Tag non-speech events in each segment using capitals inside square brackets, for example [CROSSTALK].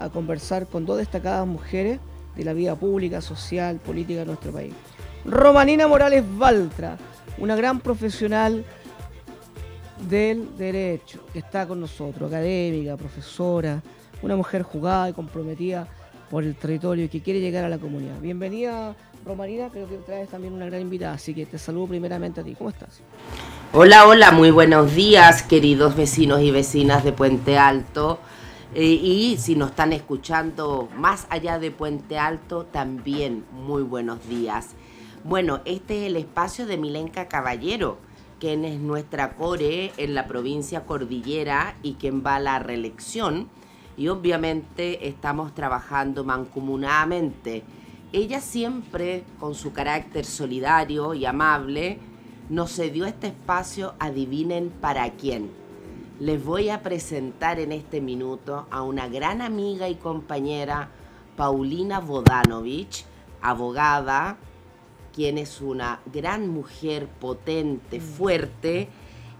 a, conversar con dos destacadas mujeres de la vida pública, social, política de nuestro país. Romanina Morales Baltra, una gran profesional del derecho, que está con nosotros, académica, profesora, una mujer jugada y comprometida por el territorio y que quiere llegar a la comunidad. Bienvenida, Romanina, creo que traes también una gran invitada, así que te saludo primeramente a ti. ¿Cómo estás? Hola, hola, muy buenos días, queridos vecinos y vecinas de Puente Alto. Eh, y si nos están escuchando más allá de Puente Alto, también muy buenos días. Bueno, este es el espacio de Milenka Caballero, quien es nuestra core en la provincia cordillera y quien va a la reelección. Y obviamente estamos trabajando mancomunadamente. Ella siempre, con su carácter solidario y amable, nos cedió este espacio, adivinen para quién les voy a presentar en este minuto a una gran amiga y compañera, Paulina Vodanovich, abogada, quien es una gran mujer potente, mm. fuerte,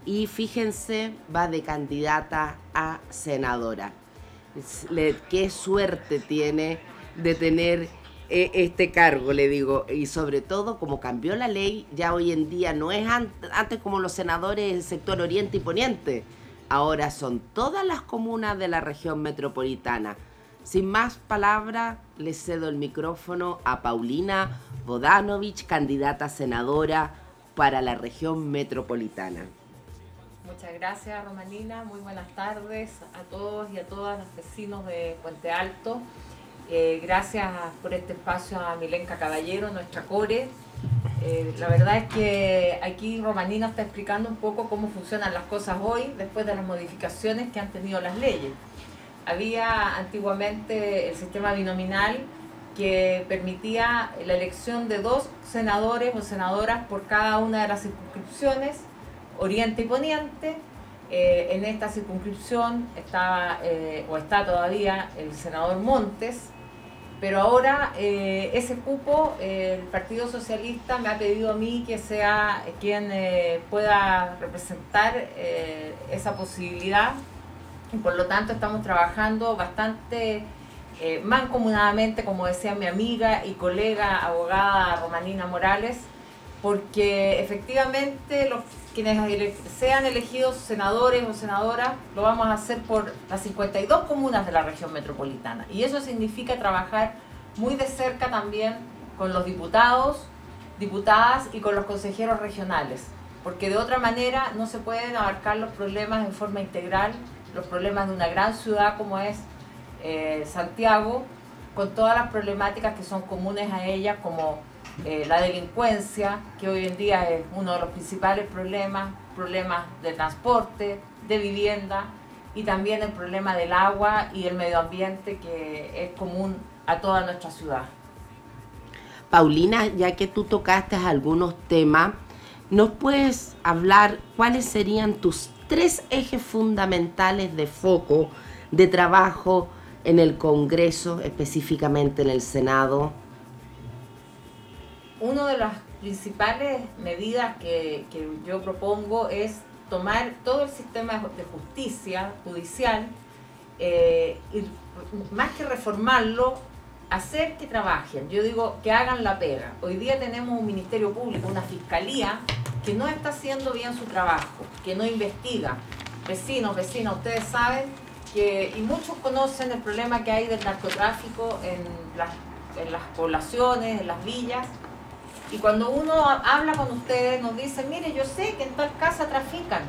y fíjense, va de candidata a senadora. qué suerte tiene de tener eh, este cargo, le digo, y sobre todo como cambió la ley, ya hoy en día no es antes como los senadores del sector oriente y poniente, Ahora son todas las comunas de la región metropolitana. Sin más palabras, le cedo el micrófono a Paulina Bodanovich, candidata senadora para la región metropolitana. Muchas gracias, Romanina. Muy buenas tardes a todos y a todas los vecinos de Puente Alto. Eh, gracias por este espacio a Milenka Caballero, nuestra core. Eh, la verdad es que aquí Romanina está explicando un poco cómo funcionan las cosas hoy después de las modificaciones que han tenido las leyes. Había antiguamente el sistema binominal que permitía la elección de dos senadores o senadoras por cada una de las circunscripciones, Oriente y Poniente. Eh, en esta circunscripción estaba eh, o está todavía el senador Montes, pero ahora eh, ese cupo, eh, el Partido Socialista me ha pedido a mí que sea quien eh, pueda representar esa posibilidad. Y por lo tanto estamos trabajando bastante mancomunadamente, como decía mi amiga y colega abogada Romanina Morales, porque efectivamente los quienes sean elegidos senadores o senadoras, lo vamos a hacer por las 52 comunas de la región metropolitana. Y eso significa trabajar muy de cerca también con los diputados, diputadas y con los consejeros regionales, porque de otra manera no se pueden abarcar los problemas en forma integral, los problemas de una gran ciudad como es eh, Santiago, con todas las problemáticas que son comunes a ella, como eh, la delincuencia, que hoy en día es uno de los principales problemas, problemas de transporte, de vivienda y también el problema del agua y el medio ambiente que es común a toda nuestra ciudad. Paulina, ya que tú tocaste algunos temas, ¿nos puedes hablar cuáles serían tus tres ejes fundamentales de foco de trabajo en el Congreso, específicamente en el Senado? Una de las principales medidas que, yo propongo es tomar todo el sistema de justicia judicial eh, y más que reformarlo, hacer que trabajen. Yo digo que hagan la pega. Hoy día tenemos un ministerio público, una fiscalía que no está haciendo bien su trabajo, que no investiga. Vecinos, vecinas, ustedes saben que, y muchos conocen el problema que hay del narcotráfico en las, en las poblaciones, en las villas, y cuando uno habla con ustedes, nos dice, mire, yo sé que en tal casa trafican,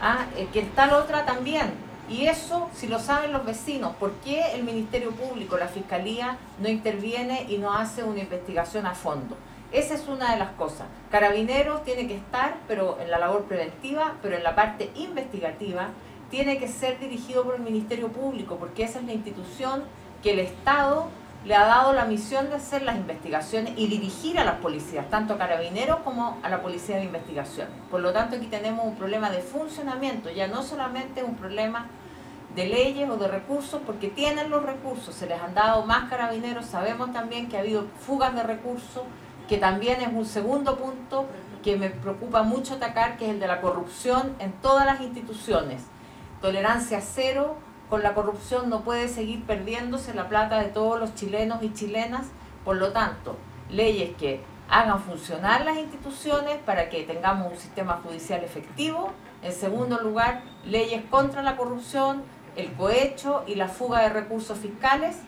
¿ah? Eh, que en tal otra también. Y eso, si lo saben los vecinos, ¿por qué el Ministerio Público, la Fiscalía, no interviene y no hace una investigación a fondo? Esa es una de las cosas. Carabineros tiene que estar, pero en la labor preventiva, pero en la parte investigativa, tiene que ser dirigido por el Ministerio Público, porque esa es la institución que el Estado le ha dado la misión de hacer las investigaciones y dirigir a las policías, tanto a carabineros como a la policía de investigación. Por lo tanto, aquí tenemos un problema de funcionamiento, ya no solamente un problema de leyes o de recursos, porque tienen los recursos, se les han dado más carabineros, sabemos también que ha habido fugas de recursos, que también es un segundo punto que me preocupa mucho atacar, que es el de la corrupción en todas las instituciones. Tolerancia cero con la corrupción no puede seguir perdiéndose la plata de todos los chilenos y chilenas. Por lo tanto, leyes que hagan funcionar las instituciones para que tengamos un sistema judicial efectivo. En segundo lugar, leyes contra la corrupción, el cohecho y la fuga de recursos fiscales.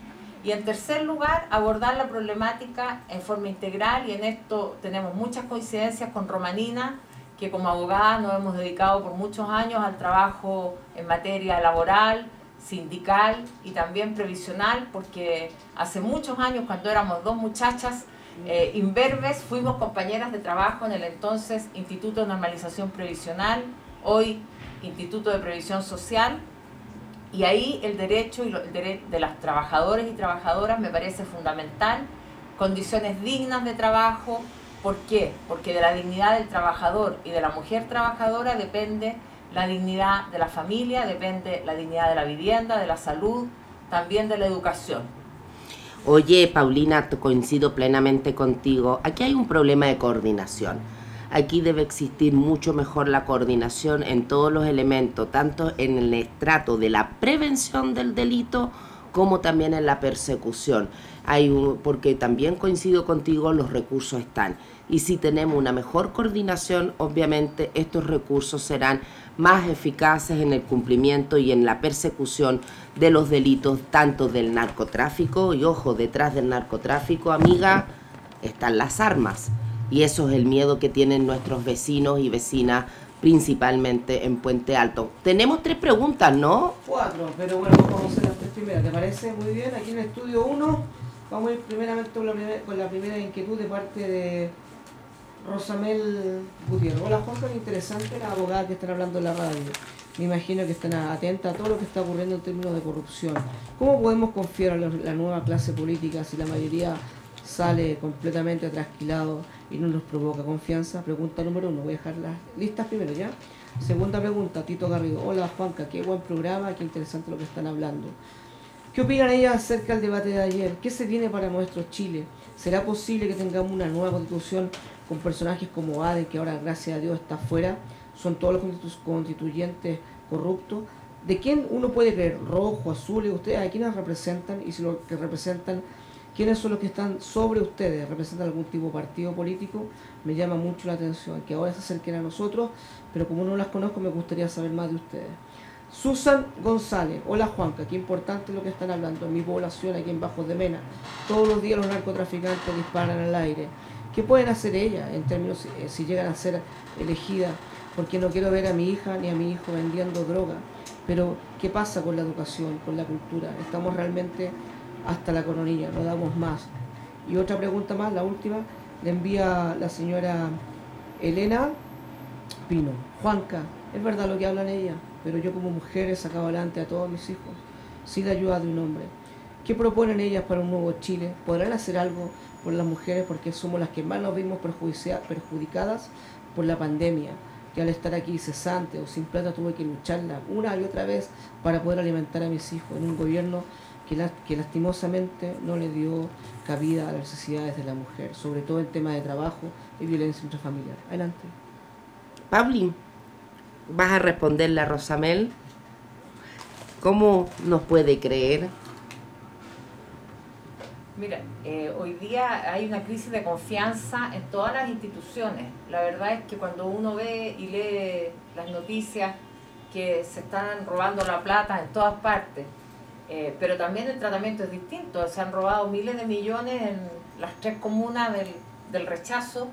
Y en tercer lugar, abordar la problemática en forma integral y en esto tenemos muchas coincidencias con Romanina, que como abogada nos hemos dedicado por muchos años al trabajo en materia laboral, sindical y también previsional, porque hace muchos años, cuando éramos dos muchachas eh, imberbes, fuimos compañeras de trabajo en el entonces Instituto de Normalización Previsional, hoy Instituto de Previsión Social, y ahí el derecho y el derecho de las trabajadoras y trabajadoras me parece fundamental, condiciones dignas de trabajo, ¿Por qué? Porque de la dignidad del trabajador y de la mujer trabajadora depende la dignidad de la familia, depende la dignidad de la vivienda, de la salud, también de la educación. Oye, Paulina, coincido plenamente contigo. Aquí hay un problema de coordinación. Aquí debe existir mucho mejor la coordinación en todos los elementos, tanto en el estrato de la prevención del delito como también en la persecución. Hay un, porque también coincido contigo, los recursos están y si tenemos una mejor coordinación, obviamente estos recursos serán más eficaces en el cumplimiento y en la persecución de los delitos tanto del narcotráfico y ojo, detrás del narcotráfico, amiga, están las armas y eso es el miedo que tienen nuestros vecinos y vecinas principalmente en Puente Alto. Tenemos tres preguntas, ¿no? Cuatro, pero bueno, vamos a hacer las tres primeras. ¿Te parece muy bien? Aquí en el estudio 1 vamos a ir primeramente con la primera inquietud de parte de Rosamel Gutiérrez. Hola Jorge, interesante la abogada que están hablando en la radio. Me imagino que están atentas a todo lo que está ocurriendo en términos de corrupción. ¿Cómo podemos confiar a la nueva clase política si la mayoría sale completamente trasquilado y no nos provoca confianza? Pregunta número uno. Voy a dejar las listas primero, ¿ya? Segunda pregunta, Tito Garrido. Hola Juanca, qué buen programa, qué interesante lo que están hablando. ¿Qué opinan ellas acerca del debate de ayer? ¿Qué se viene para nuestro Chile? ¿Será posible que tengamos una nueva constitución con personajes como Ade, que ahora gracias a Dios está fuera, son todos los constituyentes corruptos. ¿De quién uno puede creer? ¿Rojo, azul? ¿Ustedes a quiénes representan? Y si lo que representan, ¿quiénes son los que están sobre ustedes? ¿Representan algún tipo de partido político? Me llama mucho la atención que ahora se acerquen a nosotros, pero como no las conozco me gustaría saber más de ustedes. Susan González, hola Juanca, qué importante lo que están hablando. Mi población, aquí en Bajos de Mena, todos los días los narcotraficantes disparan al aire. ¿Qué pueden hacer ellas en términos eh, si llegan a ser elegidas? Porque no quiero ver a mi hija ni a mi hijo vendiendo droga. Pero, ¿qué pasa con la educación, con la cultura? Estamos realmente hasta la coronilla, no damos más. Y otra pregunta más, la última, le envía la señora Elena Pino. Juanca, es verdad lo que hablan ellas, pero yo como mujer he sacado adelante a todos mis hijos, sin la ayuda de un hombre. ¿Qué proponen ellas para un nuevo Chile? ¿Podrán hacer algo por las mujeres porque somos las que más nos vimos perjudicadas por la pandemia, que al estar aquí cesante o sin plata tuve que lucharla una y otra vez para poder alimentar a mis hijos en un gobierno que, que lastimosamente no le dio cabida a las necesidades de la mujer, sobre todo en temas de trabajo y violencia intrafamiliar. Adelante. Paulín, ¿vas a responderle a Rosamel? ¿Cómo nos puede creer? Mira, eh, hoy día hay una crisis de confianza en todas las instituciones. La verdad es que cuando uno ve y lee las noticias que se están robando la plata en todas partes, eh, pero también el tratamiento es distinto. Se han robado miles de millones en las tres comunas del, del rechazo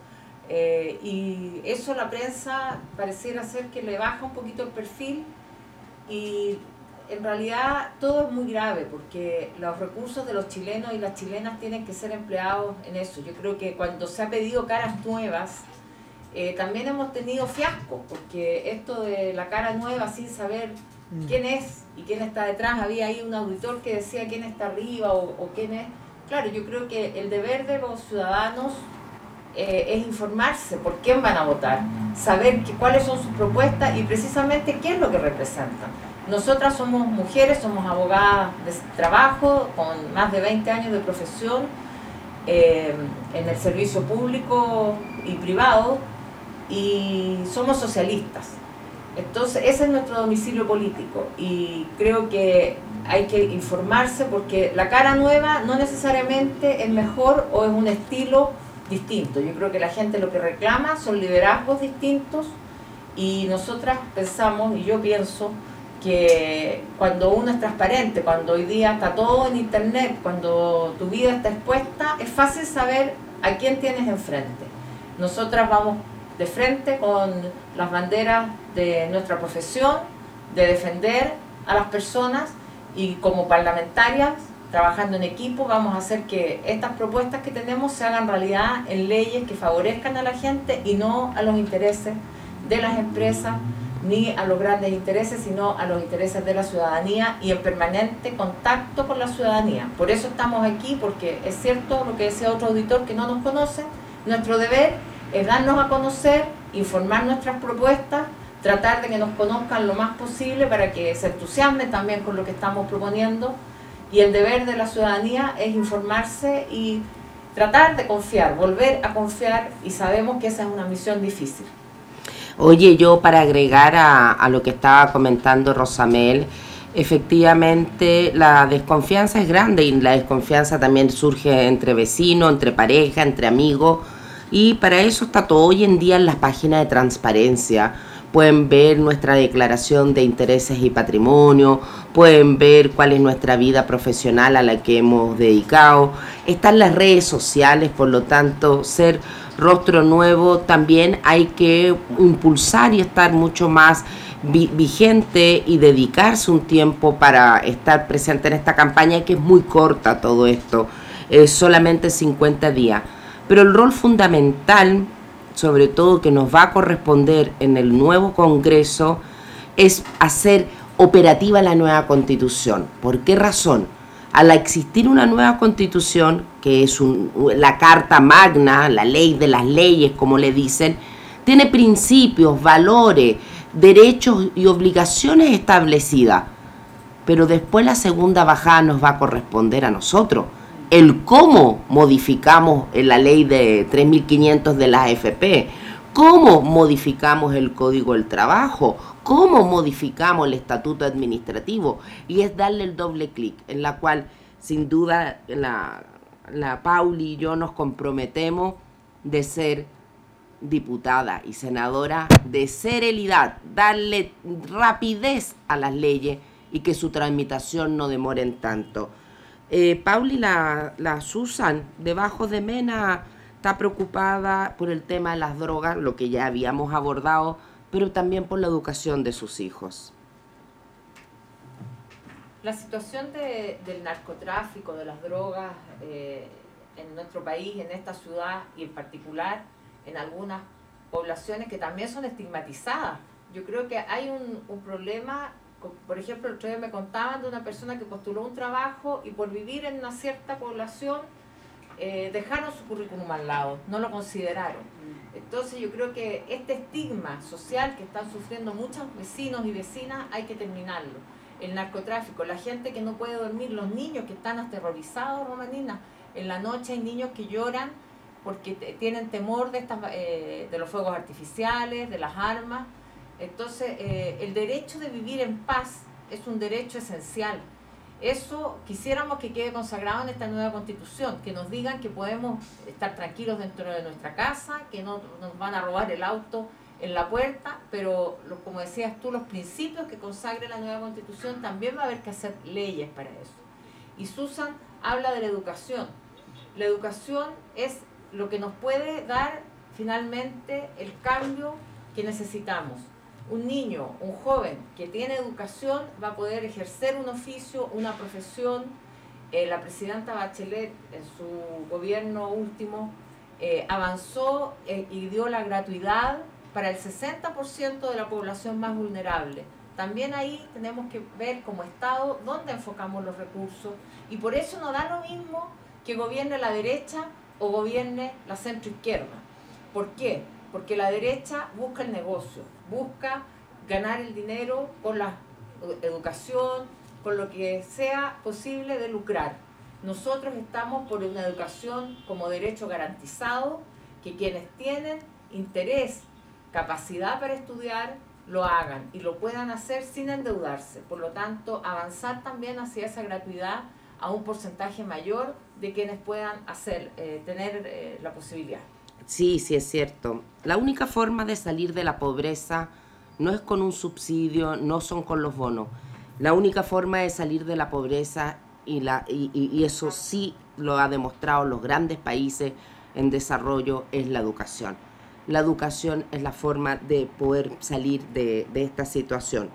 eh, y eso la prensa pareciera ser que le baja un poquito el perfil y en realidad todo es muy grave porque los recursos de los chilenos y las chilenas tienen que ser empleados en eso. Yo creo que cuando se ha pedido caras nuevas, eh, también hemos tenido fiasco, porque esto de la cara nueva sin saber mm. quién es y quién está detrás, había ahí un auditor que decía quién está arriba o, quién es. Claro, yo creo que el deber de los ciudadanos eh, es informarse por quién van a votar, saber cuáles son sus propuestas y precisamente qué es lo que representan. Nosotras somos mujeres, somos abogadas de trabajo con más de 20 años de profesión eh, en el servicio público y privado y somos socialistas. Entonces, ese es nuestro domicilio político y creo que hay que informarse porque la cara nueva no necesariamente es mejor o es un estilo distinto. Yo creo que la gente lo que reclama son liderazgos distintos y nosotras pensamos, y yo pienso, que cuando uno es transparente, cuando hoy día está todo en internet, cuando tu vida está expuesta, es fácil saber a quién tienes enfrente. Nosotras vamos de frente con las banderas de nuestra profesión, de defender a las personas y como parlamentarias, trabajando en equipo, vamos a hacer que estas propuestas que tenemos se hagan realidad en leyes que favorezcan a la gente y no a los intereses de las empresas ni a los grandes intereses, sino a los intereses de la ciudadanía y en permanente contacto con la ciudadanía. Por eso estamos aquí, porque es cierto lo que decía otro auditor que no nos conoce, nuestro deber es darnos a conocer, informar nuestras propuestas, tratar de que nos conozcan lo más posible para que se entusiasmen también con lo que estamos proponiendo y el deber de la ciudadanía es informarse y tratar de confiar, volver a confiar y sabemos que esa es una misión difícil. Oye, yo para agregar a, a lo que estaba comentando Rosamel, efectivamente la desconfianza es grande y la desconfianza también surge entre vecinos, entre pareja, entre amigos y para eso está todo hoy en día en las páginas de transparencia. Pueden ver nuestra declaración de intereses y patrimonio, pueden ver cuál es nuestra vida profesional a la que hemos dedicado. Están las redes sociales, por lo tanto, ser rostro nuevo también hay que impulsar y estar mucho más vigente y dedicarse un tiempo para estar presente en esta campaña que es muy corta todo esto, es solamente 50 días. Pero el rol fundamental, sobre todo que nos va a corresponder en el nuevo Congreso, es hacer operativa la nueva constitución. ¿Por qué razón? Al existir una nueva constitución, que es la carta magna, la ley de las leyes, como le dicen, tiene principios, valores, derechos y obligaciones establecidas. Pero después la segunda bajada nos va a corresponder a nosotros. El cómo modificamos la ley de 3.500 de la AFP, cómo modificamos el Código del Trabajo, cómo modificamos el Estatuto Administrativo, y es darle el doble clic, en la cual sin duda la, la Pauli y yo nos comprometemos de ser diputada y senadora de serenidad, darle rapidez a las leyes y que su tramitación no demoren tanto. Eh, Pauli, la, la Susan, debajo de Mena, está preocupada por el tema de las drogas, lo que ya habíamos abordado, pero también por la educación de sus hijos. La situación del narcotráfico, de las drogas eh, en nuestro país, en esta ciudad y en particular en algunas poblaciones que también son estigmatizadas. Yo creo que hay un, un problema por ejemplo, el otro día me contaban de una persona que postuló un trabajo y por vivir en una cierta población eh, dejaron su currículum al lado, no lo consideraron. Entonces yo creo que este estigma social que están sufriendo muchos vecinos y vecinas hay que terminarlo. El narcotráfico, la gente que no puede dormir, los niños que están aterrorizados, Romanina, en la noche hay niños que lloran porque tienen temor de, estas, eh, de los fuegos artificiales, de las armas entonces, eh, el derecho de vivir en paz es un derecho esencial. Eso quisiéramos que quede consagrado en esta nueva constitución, que nos digan que podemos estar tranquilos dentro de nuestra casa, que no nos van a robar el auto en la puerta, pero como decías tú, los principios que consagre la nueva constitución también va a haber que hacer leyes para eso. Y Susan habla de la educación. La educación es lo que nos puede dar finalmente el cambio que necesitamos un niño, un joven que tiene educación va a poder ejercer un oficio, una profesión. Eh, la presidenta Bachelet en su gobierno último eh, avanzó eh, y dio la gratuidad para el 60% de la población más vulnerable. También ahí tenemos que ver como Estado dónde enfocamos los recursos y por eso no da lo mismo que gobierne la derecha o gobierne la centro izquierda. ¿Por qué? Porque la derecha busca el negocio, busca ganar el dinero con la educación, con lo que sea posible de lucrar. Nosotros estamos por una educación como derecho garantizado, que quienes tienen interés, capacidad para estudiar, lo hagan y lo puedan hacer sin endeudarse. Por lo tanto, avanzar también hacia esa gratuidad a un porcentaje mayor de quienes puedan hacer, eh, tener eh, la posibilidad. Sí, sí es cierto. La única forma de salir de la pobreza no es con un subsidio, no son con los bonos. La única forma de salir de la pobreza, y, la, y, eso sí lo ha demostrado los grandes países en desarrollo, es la educación. La educación es la forma de poder salir de, esta situación.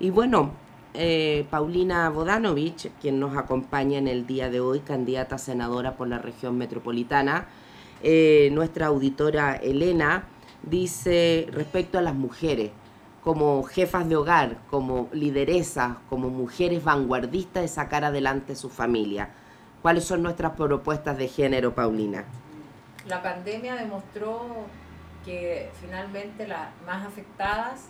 Y bueno, eh, Paulina Bodanovich, quien nos acompaña en el día de hoy, candidata a senadora por la región metropolitana, eh, nuestra auditora Elena dice respecto a las mujeres, como jefas de hogar, como lideresas, como mujeres vanguardistas de sacar adelante su familia. ¿Cuáles son nuestras propuestas de género, Paulina? La pandemia demostró que finalmente las más afectadas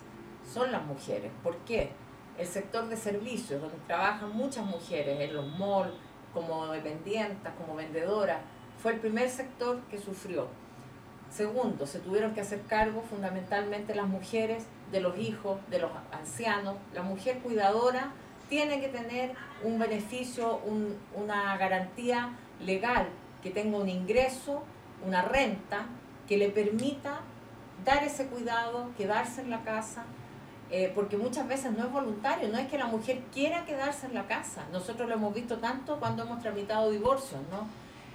son las mujeres. ¿Por qué? El sector de servicios, donde trabajan muchas mujeres, en los malls, como dependientes, como vendedoras, fue el primer sector que sufrió. Segundo, se tuvieron que hacer cargo fundamentalmente las mujeres de los hijos, de los ancianos. La mujer cuidadora tiene que tener un beneficio, una garantía legal, que tenga un ingreso, una renta, que le permita dar ese cuidado, quedarse en la casa, eh, porque muchas veces no es voluntario, no es que la mujer quiera quedarse en la casa. Nosotros lo hemos visto tanto cuando hemos tramitado divorcios, ¿no?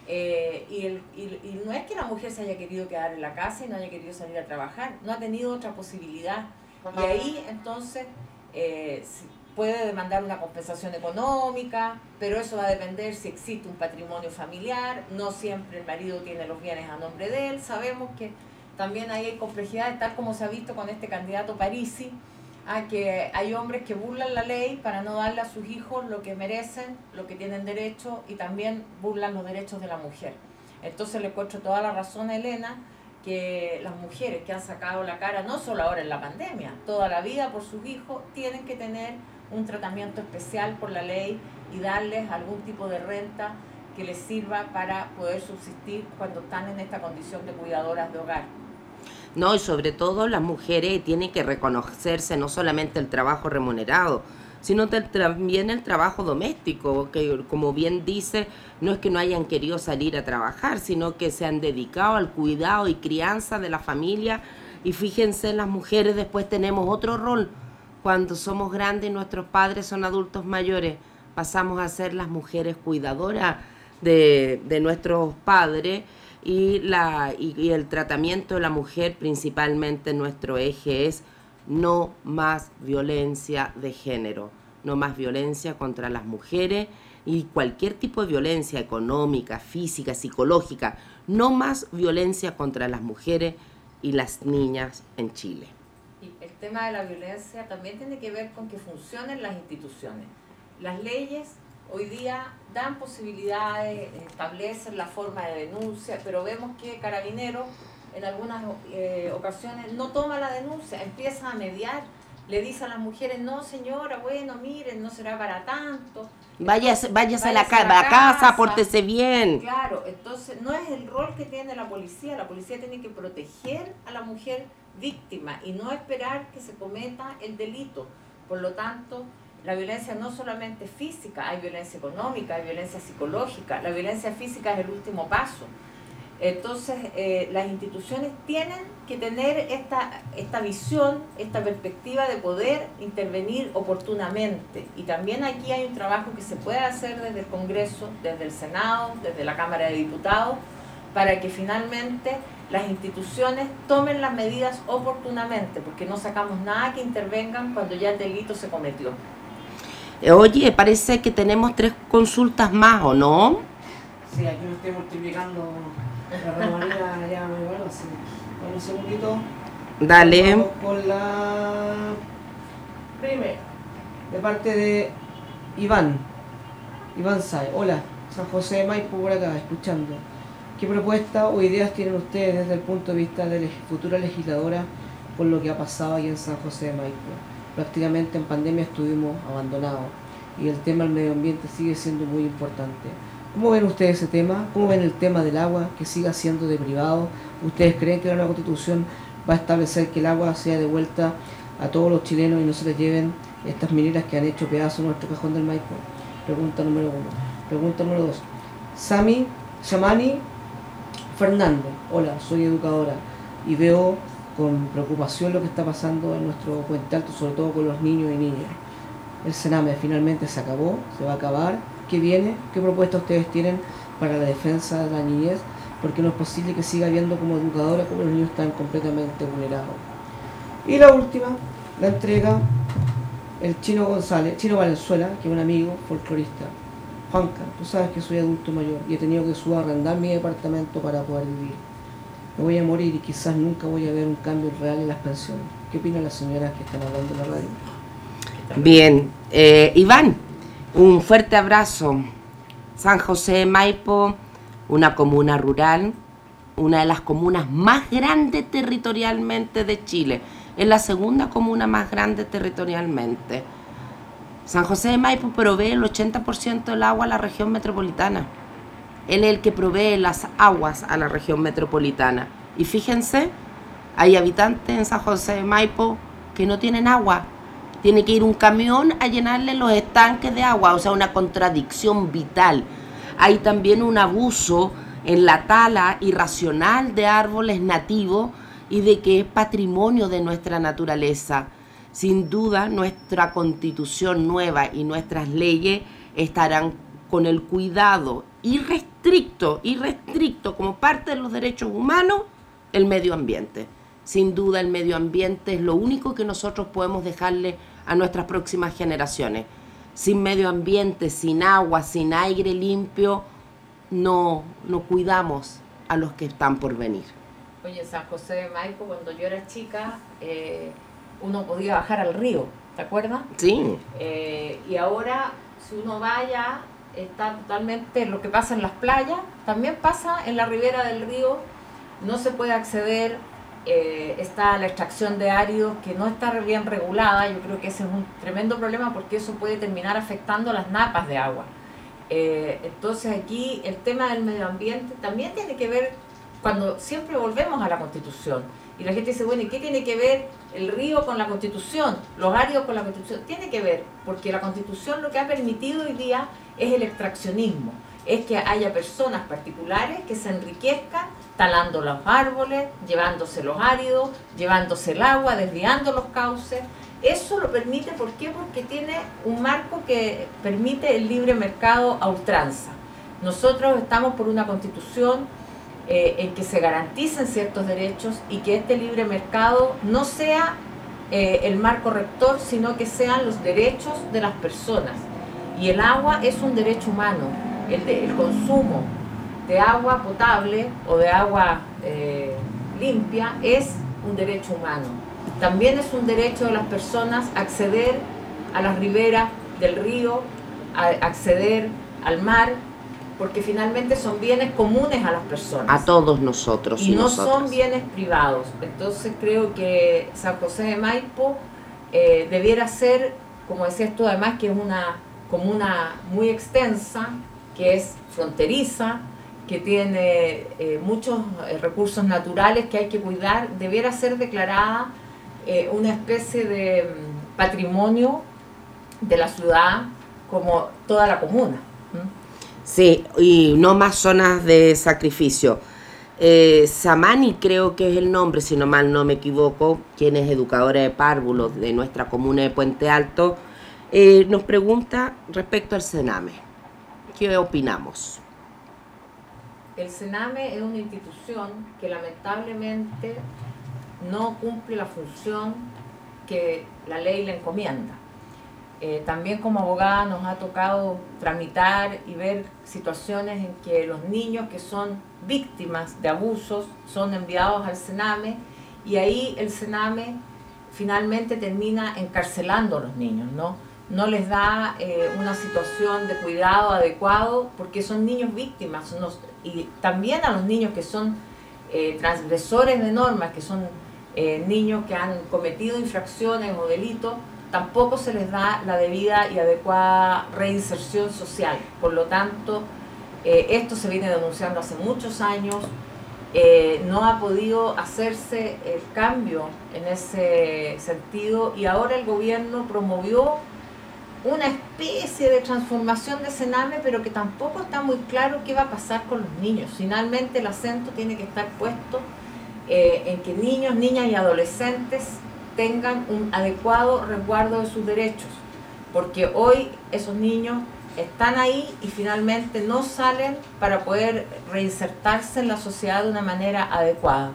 Eh, y, el, y, no es que la mujer se haya querido quedar en la casa y no haya querido salir a trabajar, no ha tenido otra posibilidad. Y ahí entonces eh, puede demandar una compensación económica, pero eso va a depender si existe un patrimonio familiar, no siempre el marido tiene los bienes a nombre de él, sabemos que también ahí hay complejidades, tal como se ha visto con este candidato Parisi, a que hay hombres que burlan la ley para no darle a sus hijos lo que merecen, lo que tienen derecho y también burlan los derechos de la mujer. Entonces le encuentro toda la razón a Elena que las mujeres que han sacado la cara, no solo ahora en la pandemia, toda la vida por sus hijos, tienen que tener un tratamiento especial por la ley y darles algún tipo de renta que les sirva para poder subsistir cuando están en esta condición de cuidadoras de hogar. No, y sobre todo las mujeres tienen que reconocerse no solamente el trabajo remunerado, sino también el trabajo doméstico, que como bien dice, no es que no hayan querido salir a trabajar, sino que se han dedicado al cuidado y crianza de la familia. Y fíjense, las mujeres después tenemos otro rol. Cuando somos grandes y nuestros padres son adultos mayores, pasamos a ser las mujeres cuidadoras de, de nuestros padres y, la, y, el tratamiento de la mujer, principalmente nuestro eje es no más violencia de género, no más violencia contra las mujeres y cualquier tipo de violencia económica, física, psicológica, no más violencia contra las mujeres y las niñas en Chile. Y el tema de la violencia también tiene que ver con que funcionen las instituciones. Las leyes hoy día dan posibilidades, establecen la forma de denuncia, pero vemos que Carabineros en algunas eh, ocasiones no toma la denuncia, empieza a mediar, le dice a las mujeres, no señora, bueno, miren, no será para tanto. Váyase, váyase, a la, a la casa, pórtese bien. Claro, entonces no es el rol que tiene la policía, la policía tiene que proteger a la mujer víctima y no esperar que se cometa el delito. Por lo tanto, la violencia no solamente física, hay violencia económica, hay violencia psicológica. La violencia física es el último paso. Entonces, eh, las instituciones tienen que tener esta, esta visión, esta perspectiva de poder intervenir oportunamente. Y también aquí hay un trabajo que se puede hacer desde el Congreso, desde el Senado, desde la Cámara de Diputados, para que finalmente las instituciones tomen las medidas oportunamente, porque no sacamos nada que intervengan cuando ya el delito se cometió. Oye, parece que tenemos tres consultas más, ¿o no? Sí, aquí me estoy multiplicando la romanía ya me bueno, sí. un segundito. Dale. Vamos con la primera, de parte de Iván. Iván Say. Hola, San José de Maipo por acá, escuchando. ¿Qué propuestas o ideas tienen ustedes desde el punto de vista de la futura legisladora por lo que ha pasado ahí en San José de Maipo? Prácticamente en pandemia estuvimos abandonados y el tema del medio ambiente sigue siendo muy importante. ¿Cómo ven ustedes ese tema? ¿Cómo ven el tema del agua que siga siendo de privado? ¿Ustedes creen que la nueva constitución va a establecer que el agua sea devuelta a todos los chilenos y no se les lleven estas mineras que han hecho pedazos en nuestro cajón del Maipo? Pregunta número uno. Pregunta número dos. Sami Shamani Fernández. Hola, soy educadora y veo con preocupación lo que está pasando en nuestro puente alto, sobre todo con los niños y niñas. El Sename finalmente se acabó, se va a acabar. ¿Qué viene? ¿Qué propuestas ustedes tienen para la defensa de la niñez? Porque no es posible que siga habiendo como educadora como los niños están completamente vulnerados. Y la última, la entrega el Chino González, Chino Valenzuela, que es un amigo folclorista. Juanca, tú sabes que soy adulto mayor y he tenido que subarrendar mi departamento para poder vivir me voy a morir y quizás nunca voy a ver un cambio real en las pensiones. ¿Qué opinan las señoras que están hablando en la radio? Bien, eh, Iván, un fuerte abrazo. San José de Maipo, una comuna rural, una de las comunas más grandes territorialmente de Chile. Es la segunda comuna más grande territorialmente. San José de Maipo provee el 80% del agua a la región metropolitana. Él es el que provee las aguas a la región metropolitana. Y fíjense, hay habitantes en San José de Maipo que no tienen agua. Tiene que ir un camión a llenarle los estanques de agua, o sea, una contradicción vital. Hay también un abuso en la tala irracional de árboles nativos y de que es patrimonio de nuestra naturaleza. Sin duda, nuestra constitución nueva y nuestras leyes estarán con el cuidado irrestricto, irrestricto como parte de los derechos humanos, el medio ambiente. Sin duda el medio ambiente es lo único que nosotros podemos dejarle a nuestras próximas generaciones. Sin medio ambiente, sin agua, sin aire limpio, no, no cuidamos a los que están por venir. Oye, San José de Maipo, cuando yo era chica, eh, uno podía bajar al río, ¿te acuerdas? Sí. Eh, y ahora, si uno vaya está totalmente lo que pasa en las playas, también pasa en la ribera del río, no se puede acceder, eh, está la extracción de áridos que no está bien regulada, yo creo que ese es un tremendo problema porque eso puede terminar afectando las napas de agua. Eh, entonces aquí el tema del medio ambiente también tiene que ver cuando siempre volvemos a la constitución y la gente dice, bueno, ¿y qué tiene que ver el río con la constitución, los áridos con la constitución? Tiene que ver, porque la constitución lo que ha permitido hoy día es el extraccionismo, es que haya personas particulares que se enriquezcan talando los árboles, llevándose los áridos, llevándose el agua, desviando los cauces. Eso lo permite, ¿por qué? Porque tiene un marco que permite el libre mercado a ultranza. Nosotros estamos por una constitución eh, en que se garanticen ciertos derechos y que este libre mercado no sea eh, el marco rector, sino que sean los derechos de las personas. Y el agua es un derecho humano, el, de, el consumo de agua potable o de agua eh, limpia es un derecho humano. También es un derecho de las personas acceder a las riberas del río, a acceder al mar, porque finalmente son bienes comunes a las personas. A todos nosotros. Y, no son bienes privados. Entonces creo que San José de Maipo eh, debiera ser, como decías tú, además que es una comuna muy extensa, que es fronteriza, que tiene eh, muchos eh, recursos naturales que hay que cuidar, debiera ser declarada una especie de mm, patrimonio de la ciudad como toda la comuna. Sí, y no más zonas de sacrificio. Eh, Samani creo que es el nombre, si no mal no me equivoco, quien es educadora de párvulos de nuestra comuna de Puente Alto, eh, nos pregunta respecto al Sename. ¿Qué opinamos? El Sename es una institución que lamentablemente no cumple la función que la ley le encomienda. Eh, también como abogada nos ha tocado tramitar y ver situaciones en que los niños que son víctimas de abusos son enviados al Sename y ahí el Sename finalmente termina encarcelando a los niños, ¿no? No les da eh, una situación de cuidado adecuado porque son niños víctimas y también a los niños que son eh, transgresores de normas, que son niños que han cometido infracciones o delitos, tampoco se les da la debida y adecuada reinserción social. Por lo tanto, eh, esto se viene denunciando hace muchos años. eh, no ha podido hacerse el cambio en ese sentido y ahora el gobierno promovió una especie de transformación de Sename, pero que tampoco está muy claro qué va a pasar con los niños. Finalmente el acento tiene que estar puesto eh, en que niños, niñas y adolescentes tengan un adecuado resguardo de sus derechos, porque hoy esos niños están ahí y finalmente no salen para poder reinsertarse en la sociedad de una manera adecuada.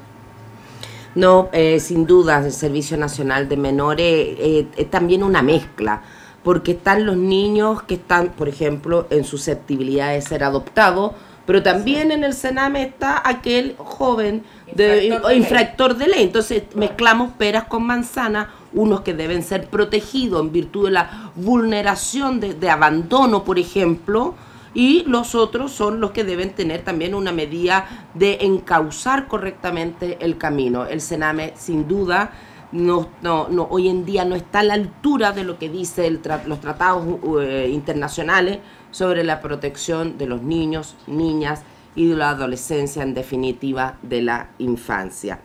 No, eh, sin duda, el Servicio Nacional de Menores eh, es también una mezcla, porque están los niños que están, por ejemplo, en susceptibilidad de ser adoptados, pero también en el Sename está aquel joven de, infractor, de, ley. Entonces mezclamos peras con manzanas, unos que deben ser protegidos en virtud de la vulneración de, abandono, por ejemplo, y los otros son los que deben tener también una medida de encauzar correctamente el camino. El Sename, sin duda, no, no, no, hoy en día no está a la altura de lo que dicen los tratados eh, internacionales sobre la protección de los niños, niñas y de la adolescencia, en definitiva, de la infancia.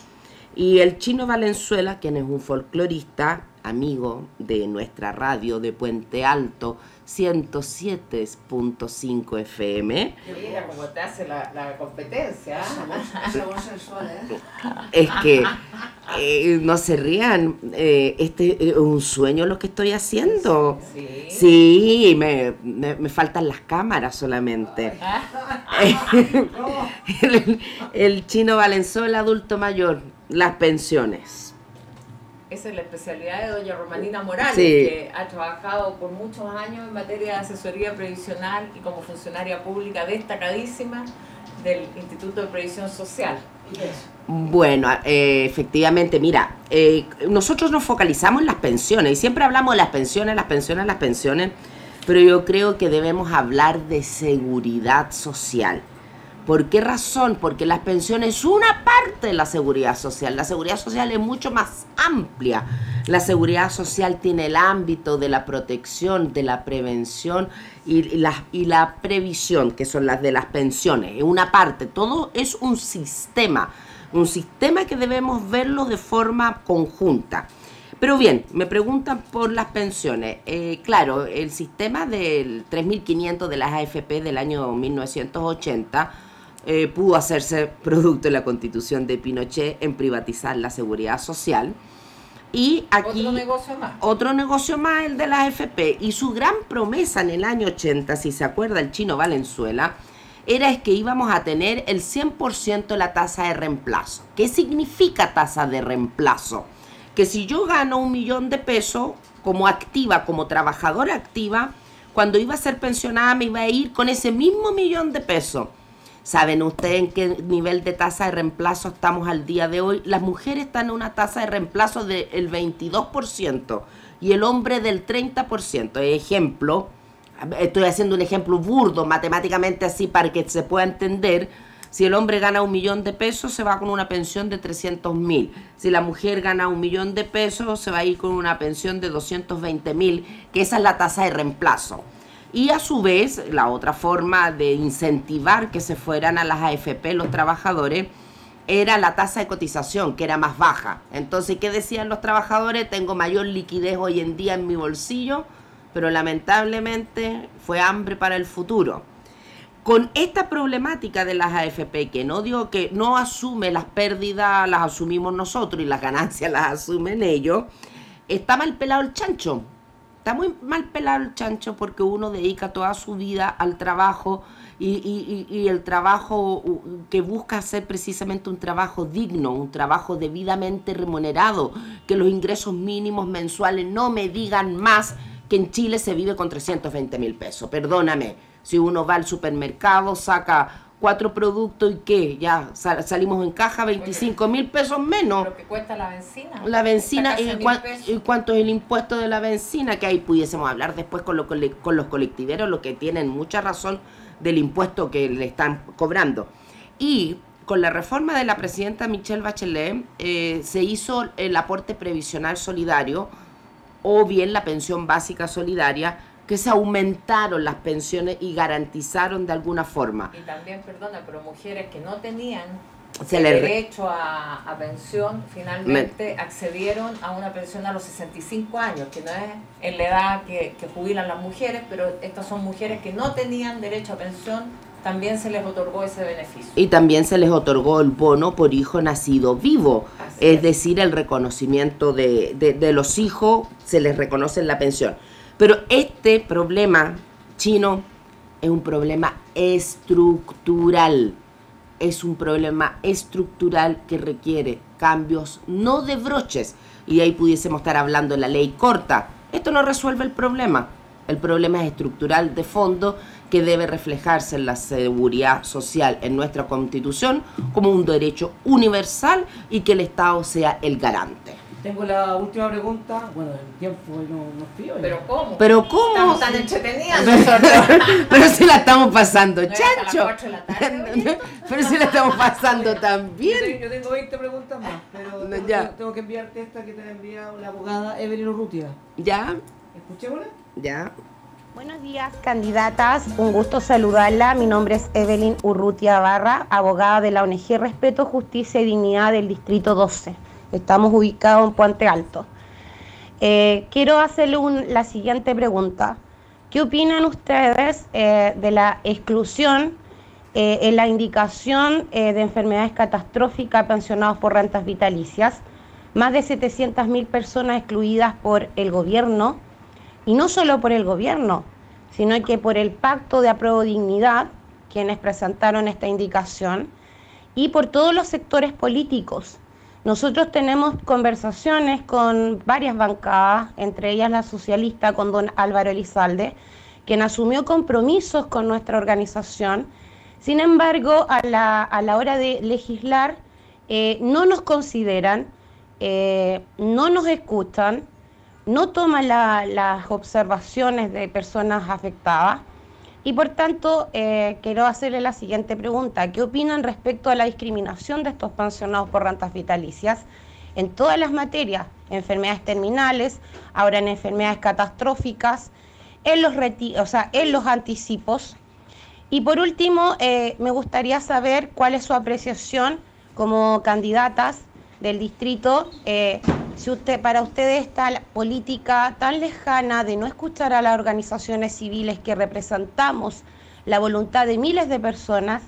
Y el chino Valenzuela, quien es un folclorista, amigo de nuestra radio de Puente Alto, 107.5 FM. Mira cómo te hace la, competencia. ¿eh? [LAUGHS] Es que eh, no se rían, eh, este es un sueño lo que estoy haciendo. Sí, me, me, faltan las cámaras solamente. [LAUGHS] [LAUGHS] el, el chino Valenzuela, adulto mayor, las pensiones esa es la especialidad de doña Romanina Morales, que ha trabajado por muchos años en materia de asesoría previsional y como funcionaria pública destacadísima del Instituto de Previsión Social. Bueno, eh, efectivamente, mira, eh, nosotros nos focalizamos en las pensiones y siempre hablamos de las pensiones, las pensiones, las pensiones, pero yo creo que debemos hablar de seguridad social ¿Por qué razón? Porque las pensiones es una parte de la seguridad social. La seguridad social es mucho más amplia. La seguridad social tiene el ámbito de la protección, de la prevención y la, previsión, que son las de las pensiones. Es una parte. Todo es un sistema. Un sistema que debemos verlo de forma conjunta. Pero bien, me preguntan por las pensiones. Eh, claro, el sistema del 3.500 de las AFP del año 1980 eh, pudo hacerse producto de la constitución de Pinochet en privatizar la seguridad social. Y aquí otro negocio más. Otro negocio más, el de la AFP. Y su gran promesa en el año 80, si se acuerda el chino Valenzuela, era es que íbamos a tener el 100% de la tasa de reemplazo. ¿Qué significa tasa de reemplazo? Que si yo gano un millón de pesos como activa, como trabajadora activa, cuando iba a ser pensionada me iba a ir con ese mismo millón de pesos ¿Saben ustedes en qué nivel de tasa de reemplazo estamos al día de hoy? Las mujeres están en una tasa de reemplazo del 22% y el hombre del 30%. Ejemplo, estoy haciendo un ejemplo burdo, matemáticamente así para que se pueda entender. Si el hombre gana un millón de pesos, se va con una pensión de 300 mil. Si la mujer gana un millón de pesos, se va a ir con una pensión de 220 mil, que esa es la tasa de reemplazo. Y a su vez, la otra forma de incentivar que se fueran a las AFP los trabajadores era la tasa de cotización, que era más baja. Entonces, ¿qué decían los trabajadores? Tengo mayor liquidez hoy en día en mi bolsillo, pero lamentablemente fue hambre para el futuro. Con esta problemática de las AFP, que no digo que no asume las pérdidas, las asumimos nosotros y las ganancias las asumen ellos, está mal pelado el chancho Está muy mal pelado el chancho porque uno dedica toda su vida al trabajo y, el trabajo que busca hacer precisamente un trabajo digno, un trabajo debidamente remunerado, que los ingresos mínimos mensuales no me digan más que en Chile se vive con 320 mil pesos. Perdóname, si uno va al supermercado, saca cuatro productos y qué, ya salimos en caja 25 mil pesos menos. Lo que cuesta la benzina. La benzina y, cuánto es el impuesto de la benzina, que ahí pudiésemos hablar después con, lo, con los colectiveros, lo que tienen mucha razón del impuesto que le están cobrando. Y con la reforma de la presidenta Michelle Bachelet eh, se hizo el aporte previsional solidario o bien la pensión básica solidaria que se aumentaron las pensiones y garantizaron de alguna forma. Y también, perdona, pero mujeres que no tenían el derecho a, pensión, finalmente accedieron a una pensión a los 65 años, que no es en la edad que, que jubilan las mujeres, pero estas son mujeres que no tenían derecho a pensión también se les otorgó ese beneficio. Y también se les otorgó el bono por hijo nacido vivo, es, decir, el reconocimiento de, de, los hijos, se les reconoce en la pensión. Pero este problema chino es un problema estructural, es un problema estructural que requiere cambios, no de broches, y ahí pudiésemos estar hablando de la ley corta. Esto no resuelve el problema, el problema es estructural de fondo que debe reflejarse en la seguridad social en nuestra constitución como un derecho universal y que el Estado sea el garante. Tengo la última pregunta. Bueno, el tiempo no nos pido. ¿Pero cómo? ¿Pero cómo? Estamos tan entretenidas Pero si la estamos pasando, chacho. pero si la estamos pasando también. Yo tengo 20 preguntas más, pero tengo, que enviarte esta que te ha enviado la abogada Evelyn Urrutia. ¿Ya? Escuchémosla. ¿Ya? Buenos días, candidatas. Un gusto saludarla. Mi nombre es Evelyn Urrutia Barra, abogada de la ONG Respeto, Justicia y Dignidad del Distrito 12. Estamos ubicados en Puente Alto. Eh, quiero hacerle la siguiente pregunta. ¿Qué opinan ustedes eh, de la exclusión eh, en la indicación de enfermedades catastróficas pensionados por rentas vitalicias? Más de 700.000 personas excluidas por el gobierno y no solo por el gobierno, sino que por el Pacto de Apruebo Dignidad, quienes presentaron esta indicación, y por todos los sectores políticos. Nosotros tenemos conversaciones con varias bancadas, entre ellas la socialista con don Álvaro Elizalde, quien asumió compromisos con nuestra organización. Sin embargo, a la, hora de legislar, eh, no nos consideran, eh, no nos escuchan, no toma las observaciones de personas afectadas y por tanto eh, quiero hacerle la siguiente pregunta. ¿Qué opinan respecto a la discriminación de estos pensionados por rentas vitalicias en todas las materias, enfermedades terminales, ahora en enfermedades catastróficas, en los, o sea, en los anticipos? Y por último, eh, me gustaría saber cuál es su apreciación como candidatas del distrito, eh, si usted, para ustedes esta política tan lejana de no escuchar a las organizaciones civiles que representamos la voluntad de miles de personas,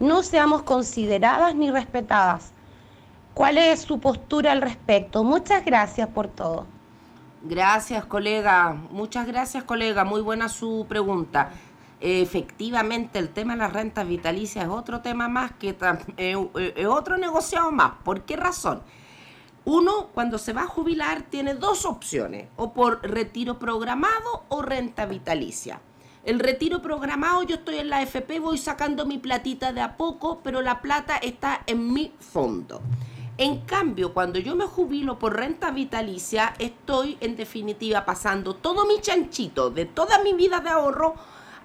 no seamos consideradas ni respetadas. ¿Cuál es su postura al respecto? Muchas gracias por todo. Gracias, colega. Muchas gracias, colega. Muy buena su pregunta efectivamente el tema de las rentas vitalicias es otro tema más que es otro negociado más. ¿Por qué razón? Uno, cuando se va a jubilar, tiene dos opciones, o por retiro programado o renta vitalicia. El retiro programado, yo estoy en la FP, voy sacando mi platita de a poco, pero la plata está en mi fondo. En cambio, cuando yo me jubilo por renta vitalicia, estoy en definitiva pasando todo mi chanchito de toda mi vida de ahorro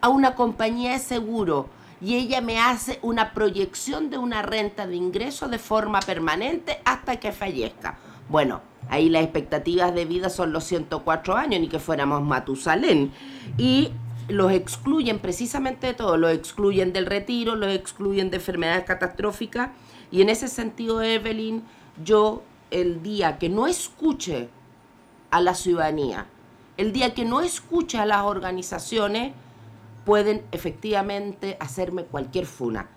a una compañía de seguro y ella me hace una proyección de una renta de ingreso de forma permanente hasta que fallezca. Bueno, ahí las expectativas de vida son los 104 años, ni que fuéramos Matusalén. Y los excluyen precisamente de todo, los excluyen del retiro, los excluyen de enfermedades catastróficas. Y en ese sentido, Evelyn, yo el día que no escuche a la ciudadanía, el día que no escuche a las organizaciones, pueden efectivamente hacerme cualquier funa,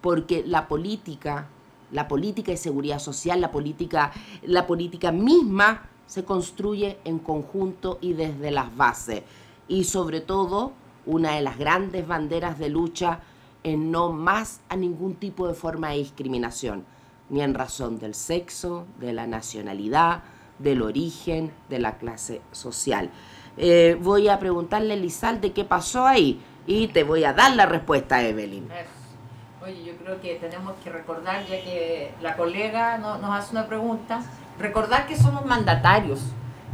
porque la política, la política de seguridad social, la política, la política misma se construye en conjunto y desde las bases. Y sobre todo, una de las grandes banderas de lucha en no más a ningún tipo de forma de discriminación, ni en razón del sexo, de la nacionalidad, del origen, de la clase social. Eh, voy a preguntarle a de qué pasó ahí y te voy a dar la respuesta, Evelyn. Oye, yo creo que tenemos que recordar, ya que la colega nos hace una pregunta, recordar que somos mandatarios.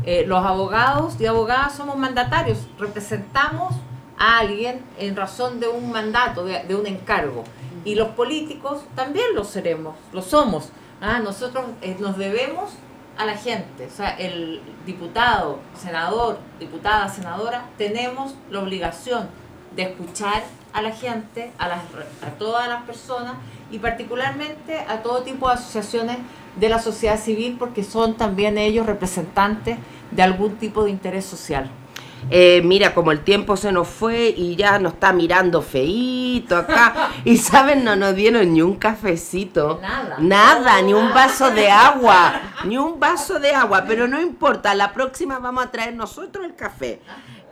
Eh, los abogados y abogadas somos mandatarios, representamos a alguien en razón de un mandato, de, un encargo. Y los políticos también lo seremos, lo somos. ¿ah? Nosotros eh, nos debemos a la gente, o sea, el diputado, senador, diputada, senadora, tenemos la obligación de escuchar a la gente, a, las, a todas las personas y particularmente a todo tipo de asociaciones de la sociedad civil porque son también ellos representantes de algún tipo de interés social. Eh, mira, como el tiempo se nos fue y ya nos está mirando feíto acá. y saben, no nos dieron ni un cafecito. Nada. Nada, ni un vaso de agua. [LAUGHS] Ni un vaso de agua. Pero no importa, la próxima vamos a traer nosotros el café.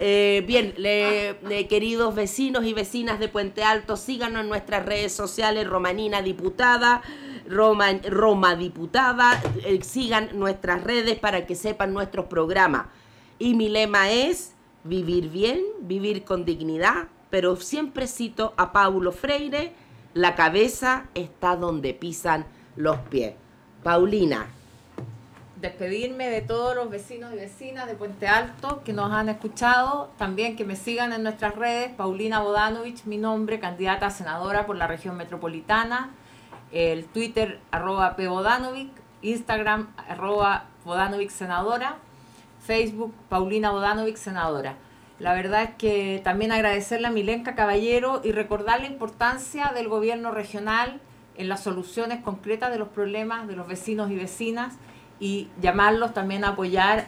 Eh, bien, le- le- queridos vecinos y vecinas de Puente Alto, síganos en nuestras redes sociales, Romanina Diputada, Roma, Roma Diputada, eh, sigan nuestras redes para que sepan nuestros programas. Y mi lema es vivir bien, vivir con dignidad, pero siempre cito a Paulo Freire, la cabeza está donde pisan los pies. Paulina, despedirme de todos los vecinos y vecinas de Puente Alto que nos han escuchado, también que me sigan en nuestras redes, Paulina Bodanovich, mi nombre, candidata a senadora por la región metropolitana, el Twitter arroba pbodanovic, Instagram arroba Bodanovic senadora, Facebook Paulina Bodanovic senadora. La verdad es que también agradecerle a Milenka Caballero y recordar la importancia del gobierno regional en las soluciones concretas de los problemas de los vecinos y vecinas y llamarlos también a apoyar